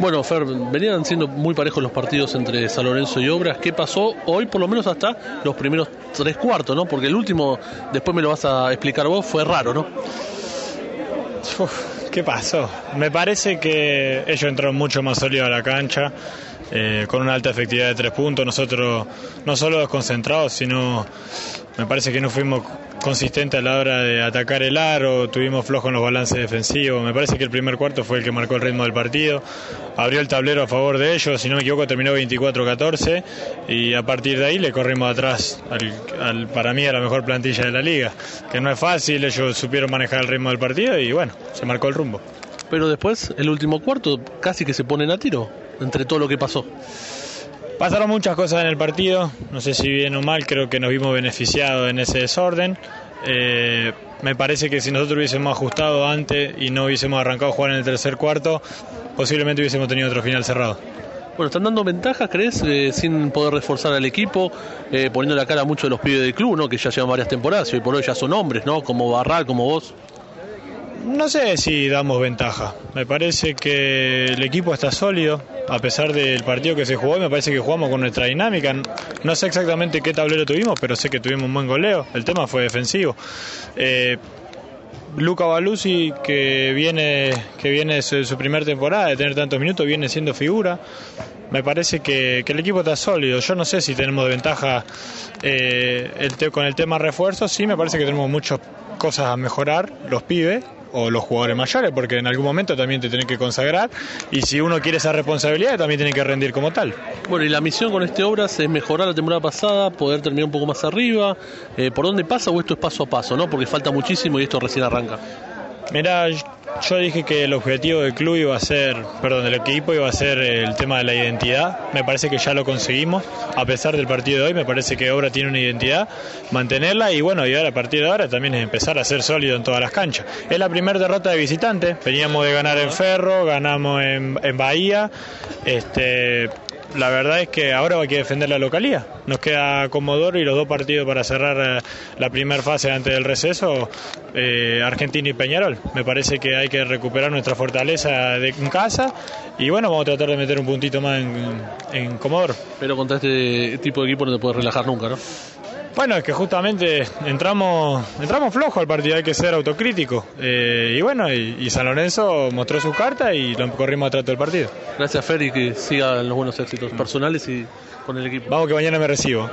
Bueno, Fer, venían siendo muy parejos los partidos entre San Lorenzo y Obras. ¿Qué pasó hoy, por lo menos hasta los primeros tres cuartos, ¿no? Porque el último, después me lo vas a explicar vos, fue raro, ¿no? ¿Qué pasó? Me parece que ellos entraron mucho más sólidos a la cancha, eh, con una alta efectividad de tres puntos. Nosotros no solo desconcentrados, sino me parece que no fuimos consistentes a la hora de atacar el aro, tuvimos flojo en los balances defensivos. Me parece que el primer cuarto fue el que marcó el ritmo del partido, abrió el tablero a favor de ellos, si no me equivoco terminó 24-14 y a partir de ahí le corrimos atrás al, para mí a la mejor plantilla de la liga, que no es fácil, ellos supieron manejar el ritmo del partido y bueno, se marcó el rumbo. Pero después, el último cuarto, casi que se ponen a tiro entre todo lo que pasó. Pasaron muchas cosas en el partido, no sé si bien o mal, creo que nos vimos beneficiados en ese desorden. Eh, me parece que si nosotros hubiésemos ajustado antes y no hubiésemos arrancado a jugar en el tercer cuarto, posiblemente hubiésemos tenido otro final cerrado. Bueno, están dando ventajas, ¿crees? Eh, sin poder reforzar al equipo, eh, poniendo la cara a muchos de los pibes del club, ¿no? Que ya llevan varias temporadas y por hoy ya son hombres, ¿no? Como Barral, como vos. No sé si damos ventaja. Me parece que el equipo está sólido, a pesar del partido que se jugó. Me parece que jugamos con nuestra dinámica. No sé exactamente qué tablero tuvimos, pero sé que tuvimos un buen goleo. El tema fue defensivo. Eh, Luca Baluzzi, que viene, que viene su, su primera temporada de tener tantos minutos, viene siendo figura. Me parece que, el equipo está sólido. Yo no sé si tenemos ventaja eh, con el tema refuerzo. Sí, me parece que tenemos muchas cosas a mejorar, los pibes, o los jugadores mayores, porque en algún momento también te tienen que consagrar y si uno quiere esa responsabilidad también tiene que rendir como tal. Bueno, y la misión con este Obras es mejorar la temporada pasada, poder terminar un poco más arriba. Eh, ¿Por dónde pasa o esto es paso a paso, no? Porque falta muchísimo y esto recién arranca. Mira, yo dije que el objetivo del club iba a ser, perdón, del equipo iba a ser el tema de la identidad. Me parece que ya lo conseguimos, a pesar del partido de hoy. Me parece que Obra tiene una identidad, mantenerla y bueno, y a partir de ahora también es empezar a ser sólido en todas las canchas. Es la primera derrota de visitante. Veníamos de ganar en Ferro, ganamos en, en Bahía. Este, la verdad es que ahora hay que defender la localía. Nos queda Comodoro y los dos partidos para cerrar la primera fase antes del receso, eh, Argentina y Peñarol. Me parece que hay que recuperar nuestra fortaleza de, en casa y bueno, vamos a tratar de meter un puntito más en, en Comodoro. Pero contra este tipo de equipo no te puedes relajar nunca, ¿no? Bueno, es que justamente entramos entramos flojo al partido, hay que ser autocrítico. Eh, y bueno, y, y, San Lorenzo mostró su carta y lo corrimos atrás del partido. Gracias, Fer, y que sigan los buenos éxitos personales y con el equipo. Vamos que mañana me recibo.